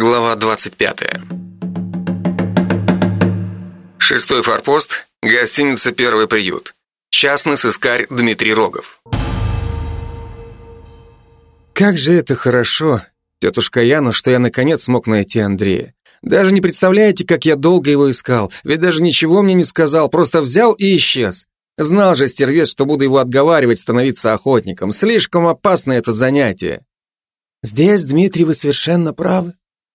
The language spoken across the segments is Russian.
Глава 25. Шестой форпост, гостиница «Первый приют». Частный сыскарь Дмитрий Рогов. Как же это хорошо, тетушка Яна, что я наконец смог найти Андрея. Даже не представляете, как я долго его искал, ведь даже ничего мне не сказал, просто взял и исчез. Знал же стервец, что буду его отговаривать становиться охотником. Слишком опасно это занятие. Здесь, Дмитрий, вы совершенно правы.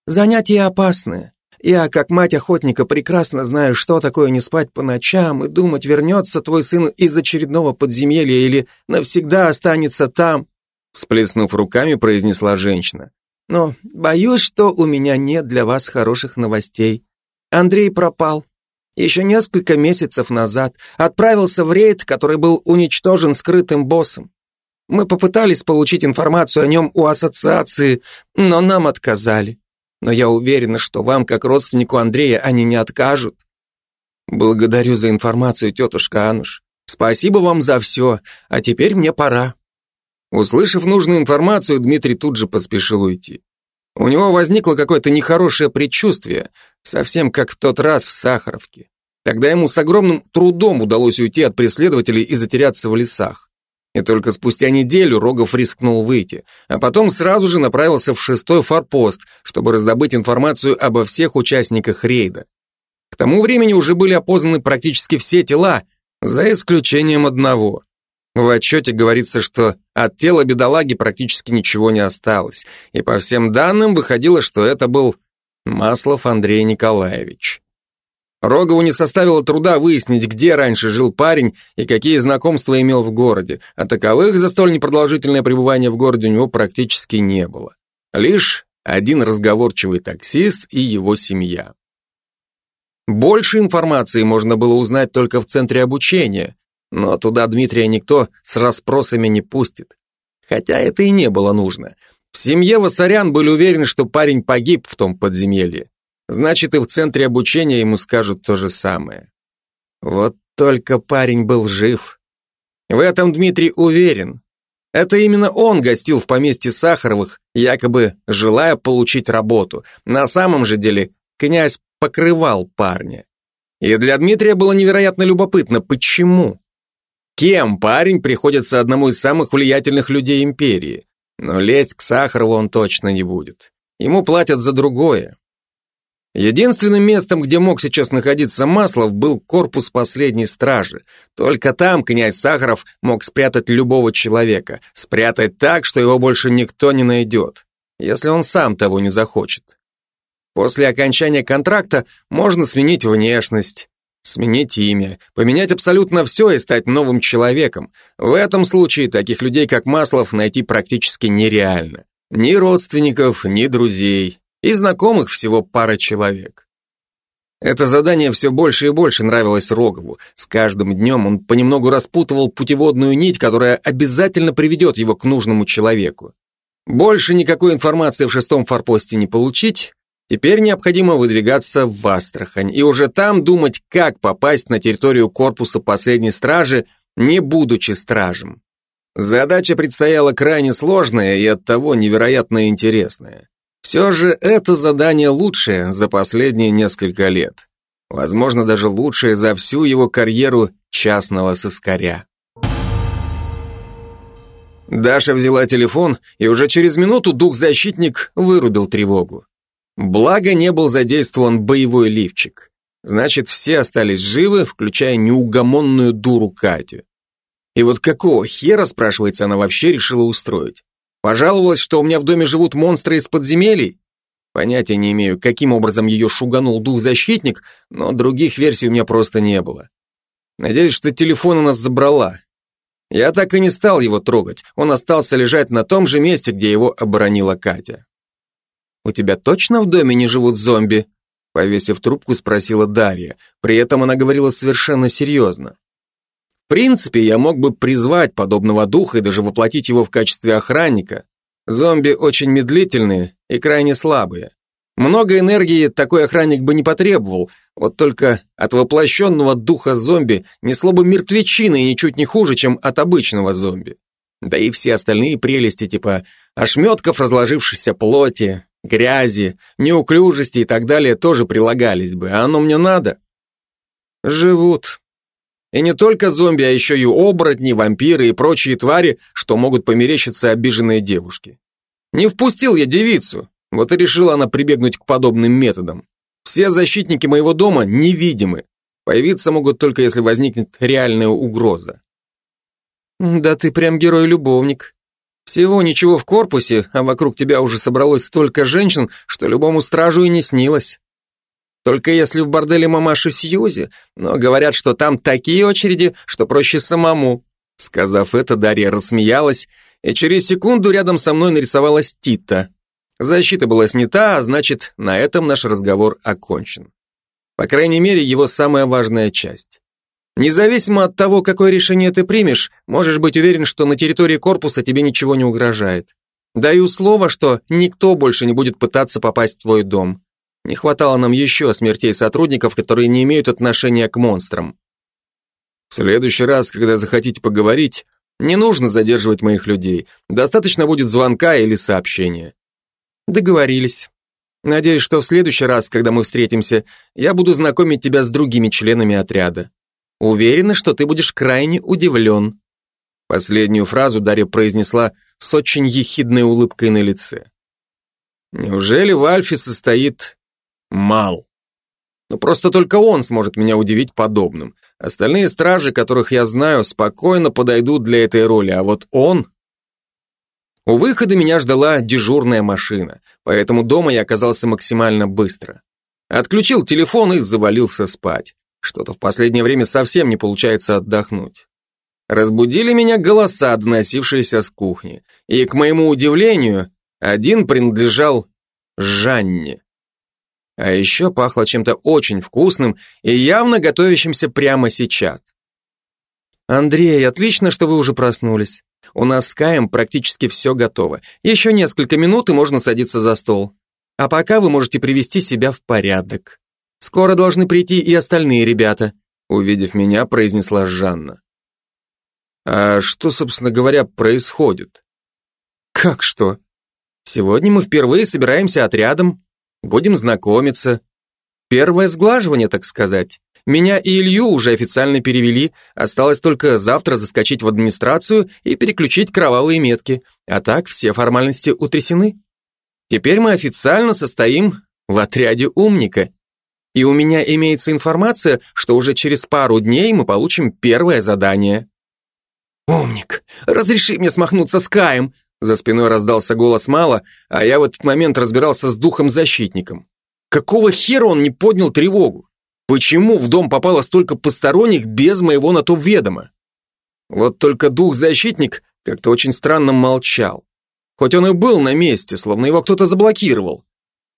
Занятие опасное. Я, как мать охотника, прекрасно знаю, что такое не спать по ночам и думать, вернется твой сын из очередного подземелья или навсегда останется там, сплеснув руками, произнесла женщина. Но боюсь, что у меня нет для вас хороших новостей. Андрей пропал. Еще несколько месяцев назад отправился в рейд, который был уничтожен скрытым боссом. Мы попытались получить информацию о нем у ассоциации, но нам отказали но я уверена, что вам, как родственнику Андрея, они не откажут. Благодарю за информацию, тетушка Ануш. Спасибо вам за все, а теперь мне пора. Услышав нужную информацию, Дмитрий тут же поспешил уйти. У него возникло какое-то нехорошее предчувствие, совсем как в тот раз в Сахаровке. Тогда ему с огромным трудом удалось уйти от преследователей и затеряться в лесах. И только спустя неделю Рогов рискнул выйти, а потом сразу же направился в шестой форпост, чтобы раздобыть информацию обо всех участниках рейда. К тому времени уже были опознаны практически все тела, за исключением одного. В отчете говорится, что от тела бедолаги практически ничего не осталось, и по всем данным выходило, что это был Маслов Андрей Николаевич. Рогову не составило труда выяснить, где раньше жил парень и какие знакомства имел в городе, а таковых за столь непродолжительное пребывание в городе у него практически не было. Лишь один разговорчивый таксист и его семья. Больше информации можно было узнать только в центре обучения, но туда Дмитрия никто с расспросами не пустит. Хотя это и не было нужно. В семье Васарян были уверены, что парень погиб в том подземелье. Значит, и в центре обучения ему скажут то же самое. Вот только парень был жив. В этом Дмитрий уверен. Это именно он гостил в поместье Сахаровых, якобы желая получить работу. На самом же деле князь покрывал парня. И для Дмитрия было невероятно любопытно, почему? Кем парень приходится одному из самых влиятельных людей империи? Но лезть к Сахарову он точно не будет. Ему платят за другое. Единственным местом, где мог сейчас находиться Маслов, был корпус последней стражи. Только там князь Сахаров мог спрятать любого человека. Спрятать так, что его больше никто не найдет. Если он сам того не захочет. После окончания контракта можно сменить внешность, сменить имя, поменять абсолютно все и стать новым человеком. В этом случае таких людей, как Маслов, найти практически нереально. Ни родственников, ни друзей и знакомых всего пара человек. Это задание все больше и больше нравилось Рогову. С каждым днем он понемногу распутывал путеводную нить, которая обязательно приведет его к нужному человеку. Больше никакой информации в шестом форпосте не получить, теперь необходимо выдвигаться в Астрахань и уже там думать, как попасть на территорию корпуса последней стражи, не будучи стражем. Задача предстояла крайне сложная и оттого невероятно интересная. Все же это задание лучшее за последние несколько лет. Возможно, даже лучшее за всю его карьеру частного сыскаря. Даша взяла телефон, и уже через минуту дух-защитник вырубил тревогу. Благо не был задействован боевой лифчик. Значит, все остались живы, включая неугомонную дуру Катю. И вот какого хера, спрашивается, она вообще решила устроить? Пожаловалась, что у меня в доме живут монстры из подземелий? Понятия не имею, каким образом ее шуганул дух-защитник, но других версий у меня просто не было. Надеюсь, что телефон у нас забрала. Я так и не стал его трогать, он остался лежать на том же месте, где его оборонила Катя. «У тебя точно в доме не живут зомби?» Повесив трубку, спросила Дарья. При этом она говорила совершенно серьезно. В принципе, я мог бы призвать подобного духа и даже воплотить его в качестве охранника. Зомби очень медлительные и крайне слабые. Много энергии такой охранник бы не потребовал, вот только от воплощенного духа зомби несло бы мертвечины и ничуть не хуже, чем от обычного зомби. Да и все остальные прелести типа ошметков разложившейся плоти, грязи, неуклюжести и так далее тоже прилагались бы, а оно мне надо. Живут. И не только зомби, а еще и оборотни, вампиры и прочие твари, что могут померещиться обиженные девушки. Не впустил я девицу, вот и решила она прибегнуть к подобным методам. Все защитники моего дома невидимы. Появиться могут только если возникнет реальная угроза. Да ты прям герой-любовник. Всего ничего в корпусе, а вокруг тебя уже собралось столько женщин, что любому стражу и не снилось. Только если в борделе мамаши Сьюзи, но говорят, что там такие очереди, что проще самому. Сказав это, Дарья рассмеялась, и через секунду рядом со мной нарисовалась Тита. Защита была снята, а значит, на этом наш разговор окончен. По крайней мере, его самая важная часть. Независимо от того, какое решение ты примешь, можешь быть уверен, что на территории корпуса тебе ничего не угрожает. Даю слово, что никто больше не будет пытаться попасть в твой дом. Не хватало нам еще смертей сотрудников, которые не имеют отношения к монстрам. В следующий раз, когда захотите поговорить, не нужно задерживать моих людей. Достаточно будет звонка или сообщения. Договорились. Надеюсь, что в следующий раз, когда мы встретимся, я буду знакомить тебя с другими членами отряда. Уверена, что ты будешь крайне удивлен. Последнюю фразу Дарья произнесла с очень ехидной улыбкой на лице. Неужели в Альфе состоит Мал? Но просто только он сможет меня удивить подобным. Остальные стражи, которых я знаю, спокойно подойдут для этой роли, а вот он... У выхода меня ждала дежурная машина, поэтому дома я оказался максимально быстро. Отключил телефон и завалился спать. Что-то в последнее время совсем не получается отдохнуть. Разбудили меня голоса, доносившиеся с кухни. И, к моему удивлению, один принадлежал Жанне. А еще пахло чем-то очень вкусным и явно готовящимся прямо сейчас. «Андрей, отлично, что вы уже проснулись. У нас с Каем практически все готово. Еще несколько минут и можно садиться за стол. А пока вы можете привести себя в порядок». Скоро должны прийти и остальные ребята», увидев меня, произнесла Жанна. «А что, собственно говоря, происходит?» «Как что? Сегодня мы впервые собираемся отрядом, будем знакомиться. Первое сглаживание, так сказать. Меня и Илью уже официально перевели, осталось только завтра заскочить в администрацию и переключить кровавые метки, а так все формальности утрясены. Теперь мы официально состоим в отряде умника. И у меня имеется информация, что уже через пару дней мы получим первое задание. «Умник, разреши мне смахнуться с Каем!» За спиной раздался голос Мала, а я в этот момент разбирался с духом-защитником. Какого хера он не поднял тревогу? Почему в дом попало столько посторонних без моего на то ведома? Вот только дух-защитник как-то очень странно молчал. Хоть он и был на месте, словно его кто-то заблокировал.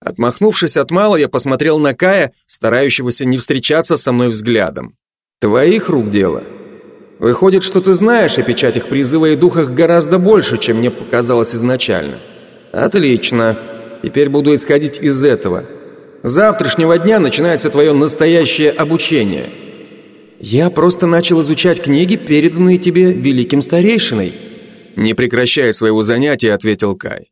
Отмахнувшись от Мала, я посмотрел на Кая, старающегося не встречаться со мной взглядом. «Твоих рук дело. Выходит, что ты знаешь о печатях призыва и духах гораздо больше, чем мне показалось изначально. Отлично. Теперь буду исходить из этого. С завтрашнего дня начинается твое настоящее обучение». «Я просто начал изучать книги, переданные тебе великим старейшиной», не прекращая своего занятия, ответил Кай.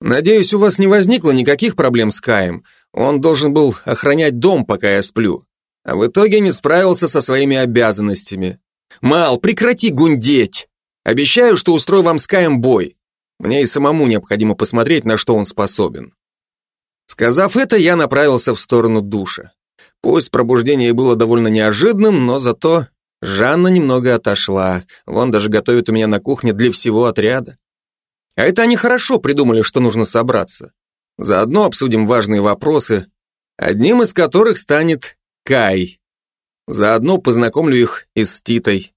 Надеюсь, у вас не возникло никаких проблем с Каем. Он должен был охранять дом, пока я сплю. А в итоге не справился со своими обязанностями. Мал, прекрати гундеть. Обещаю, что устрою вам с Каем бой. Мне и самому необходимо посмотреть, на что он способен. Сказав это, я направился в сторону душа. Пусть пробуждение было довольно неожиданным, но зато Жанна немного отошла. Вон даже готовит у меня на кухне для всего отряда. А это они хорошо придумали, что нужно собраться. Заодно обсудим важные вопросы, одним из которых станет Кай. Заодно познакомлю их и с Титой.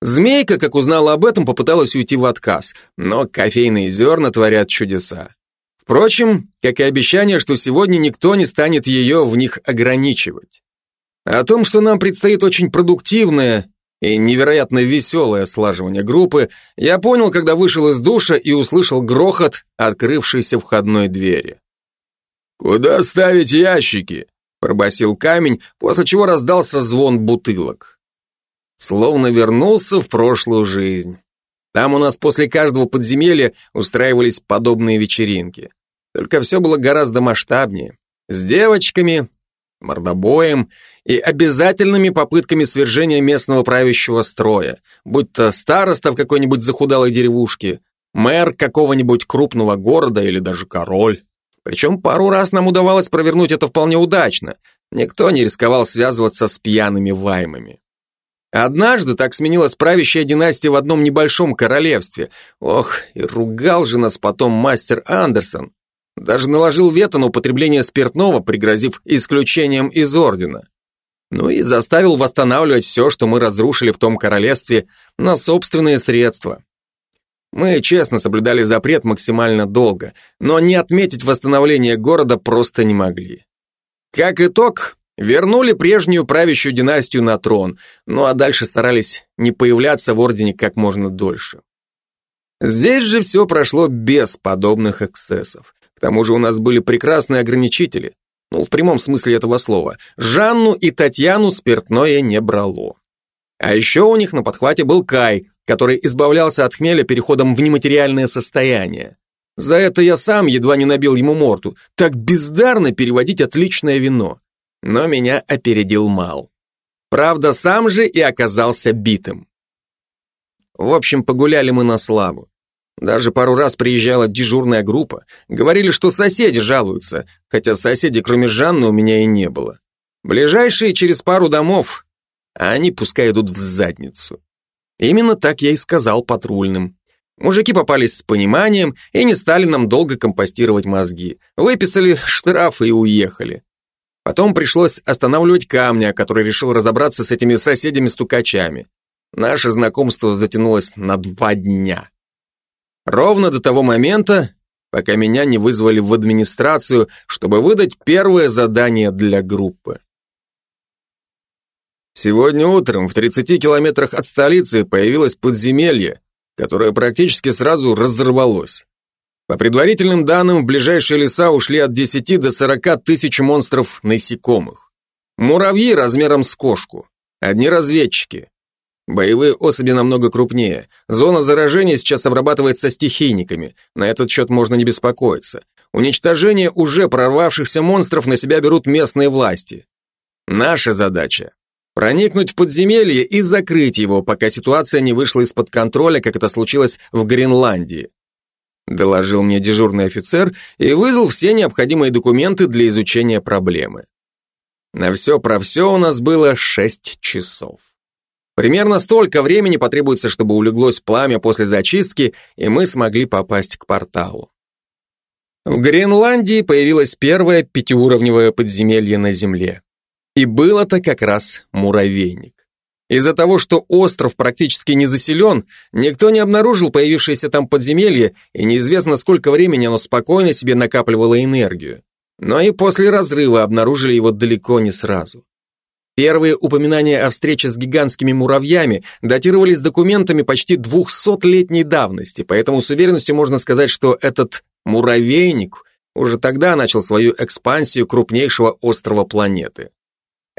Змейка, как узнала об этом, попыталась уйти в отказ, но кофейные зерна творят чудеса. Впрочем, как и обещание, что сегодня никто не станет ее в них ограничивать. О том, что нам предстоит очень продуктивное и невероятно веселое слаживание группы, я понял, когда вышел из душа и услышал грохот открывшейся входной двери. «Куда ставить ящики?» – пробасил камень, после чего раздался звон бутылок. Словно вернулся в прошлую жизнь. Там у нас после каждого подземелья устраивались подобные вечеринки. Только все было гораздо масштабнее. С девочками, мордобоем и обязательными попытками свержения местного правящего строя, будь то староста в какой-нибудь захудалой деревушке, мэр какого-нибудь крупного города или даже король. Причем пару раз нам удавалось провернуть это вполне удачно. Никто не рисковал связываться с пьяными ваймами. Однажды так сменилась правящая династия в одном небольшом королевстве. Ох, и ругал же нас потом мастер Андерсон. Даже наложил вето на употребление спиртного, пригрозив исключением из ордена. Ну и заставил восстанавливать все, что мы разрушили в том королевстве, на собственные средства. Мы честно соблюдали запрет максимально долго, но не отметить восстановление города просто не могли. Как итог, вернули прежнюю правящую династию на трон, ну а дальше старались не появляться в ордене как можно дольше. Здесь же все прошло без подобных эксцессов. К тому же у нас были прекрасные ограничители. Ну, в прямом смысле этого слова. Жанну и Татьяну спиртное не брало. А еще у них на подхвате был Кай, который избавлялся от хмеля переходом в нематериальное состояние. За это я сам едва не набил ему морду. Так бездарно переводить отличное вино. Но меня опередил Мал. Правда, сам же и оказался битым. В общем, погуляли мы на славу. Даже пару раз приезжала дежурная группа. Говорили, что соседи жалуются, хотя соседей, кроме Жанны, у меня и не было. Ближайшие через пару домов, а они пускай идут в задницу. Именно так я и сказал патрульным. Мужики попались с пониманием и не стали нам долго компостировать мозги. Выписали штрафы и уехали. Потом пришлось останавливать камня, который решил разобраться с этими соседями-стукачами. Наше знакомство затянулось на два дня. Ровно до того момента, пока меня не вызвали в администрацию, чтобы выдать первое задание для группы. Сегодня утром в 30 километрах от столицы появилось подземелье, которое практически сразу разорвалось. По предварительным данным, в ближайшие леса ушли от 10 до 40 тысяч монстров насекомых. Муравьи размером с кошку. Одни разведчики. Боевые особи намного крупнее. Зона заражения сейчас обрабатывается стихийниками. На этот счет можно не беспокоиться. Уничтожение уже прорвавшихся монстров на себя берут местные власти. Наша задача проникнуть в подземелье и закрыть его, пока ситуация не вышла из-под контроля, как это случилось в Гренландии. Доложил мне дежурный офицер и выдал все необходимые документы для изучения проблемы. На все про все у нас было шесть часов. Примерно столько времени потребуется, чтобы улеглось пламя после зачистки, и мы смогли попасть к порталу. В Гренландии появилось первое пятиуровневое подземелье на Земле. И был-то как раз муравейник. Из-за того, что остров практически не заселен, никто не обнаружил появившееся там подземелье, и неизвестно, сколько времени оно спокойно себе накапливало энергию. Но и после разрыва обнаружили его далеко не сразу. Первые упоминания о встрече с гигантскими муравьями датировались документами почти 200-летней давности, поэтому с уверенностью можно сказать, что этот муравейник уже тогда начал свою экспансию крупнейшего острова планеты.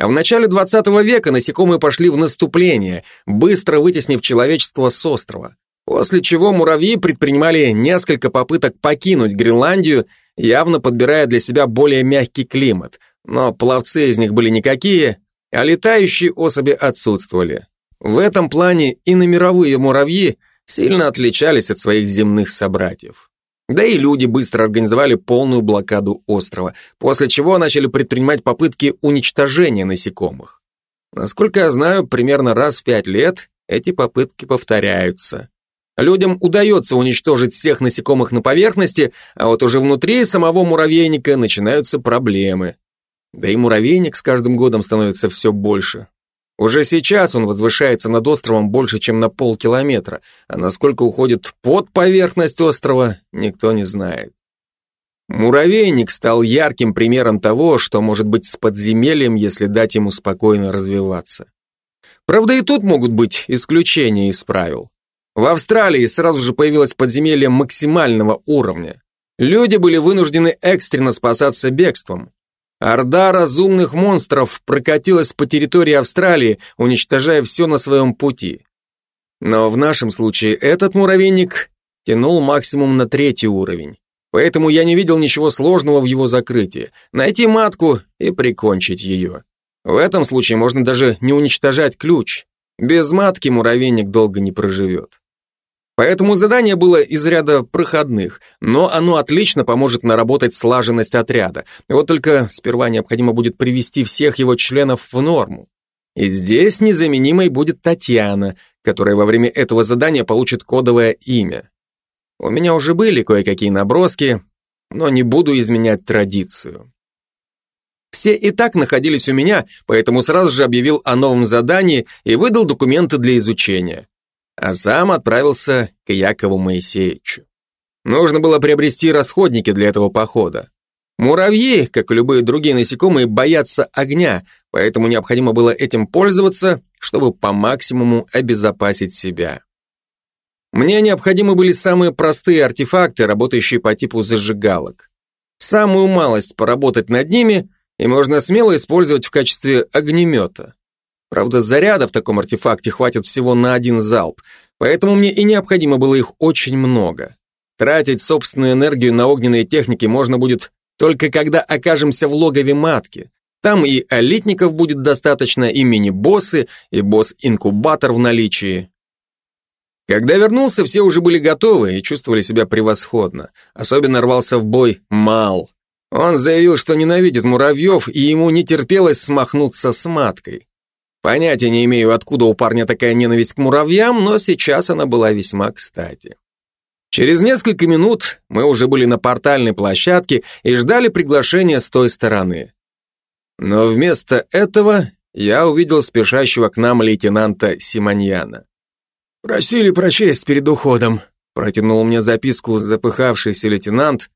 А в начале 20 века насекомые пошли в наступление, быстро вытеснив человечество с острова. После чего муравьи предпринимали несколько попыток покинуть Гренландию, явно подбирая для себя более мягкий климат. Но пловцы из них были никакие, а летающие особи отсутствовали. В этом плане и на мировые муравьи сильно отличались от своих земных собратьев. Да и люди быстро организовали полную блокаду острова, после чего начали предпринимать попытки уничтожения насекомых. Насколько я знаю, примерно раз в пять лет эти попытки повторяются. Людям удается уничтожить всех насекомых на поверхности, а вот уже внутри самого муравейника начинаются проблемы. Да и муравейник с каждым годом становится все больше. Уже сейчас он возвышается над островом больше, чем на полкилометра, а насколько уходит под поверхность острова, никто не знает. Муравейник стал ярким примером того, что может быть с подземельем, если дать ему спокойно развиваться. Правда, и тут могут быть исключения из правил. В Австралии сразу же появилось подземелье максимального уровня. Люди были вынуждены экстренно спасаться бегством. Орда разумных монстров прокатилась по территории Австралии, уничтожая все на своем пути. Но в нашем случае этот муравейник тянул максимум на третий уровень. Поэтому я не видел ничего сложного в его закрытии. Найти матку и прикончить ее. В этом случае можно даже не уничтожать ключ. Без матки муравейник долго не проживет. Поэтому задание было из ряда проходных, но оно отлично поможет наработать слаженность отряда. Вот только сперва необходимо будет привести всех его членов в норму. И здесь незаменимой будет Татьяна, которая во время этого задания получит кодовое имя. У меня уже были кое-какие наброски, но не буду изменять традицию. Все и так находились у меня, поэтому сразу же объявил о новом задании и выдал документы для изучения. А сам отправился к Якову Моисеевичу. Нужно было приобрести расходники для этого похода. Муравьи, как и любые другие насекомые, боятся огня, поэтому необходимо было этим пользоваться, чтобы по максимуму обезопасить себя. Мне необходимы были самые простые артефакты, работающие по типу зажигалок. Самую малость поработать над ними, и можно смело использовать в качестве огнемета. Правда, заряда в таком артефакте хватит всего на один залп, поэтому мне и необходимо было их очень много. Тратить собственную энергию на огненные техники можно будет только когда окажемся в логове матки. Там и элитников будет достаточно, и мини-боссы, и босс-инкубатор в наличии. Когда вернулся, все уже были готовы и чувствовали себя превосходно. Особенно рвался в бой Мал. Он заявил, что ненавидит муравьев, и ему не терпелось смахнуться с маткой. Понятия не имею, откуда у парня такая ненависть к муравьям, но сейчас она была весьма кстати. Через несколько минут мы уже были на портальной площадке и ждали приглашения с той стороны. Но вместо этого я увидел спешащего к нам лейтенанта Симоньяна. «Просили прочесть перед уходом», протянул мне записку запыхавшийся лейтенант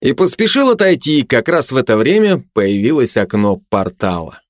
и поспешил отойти, как раз в это время появилось окно портала.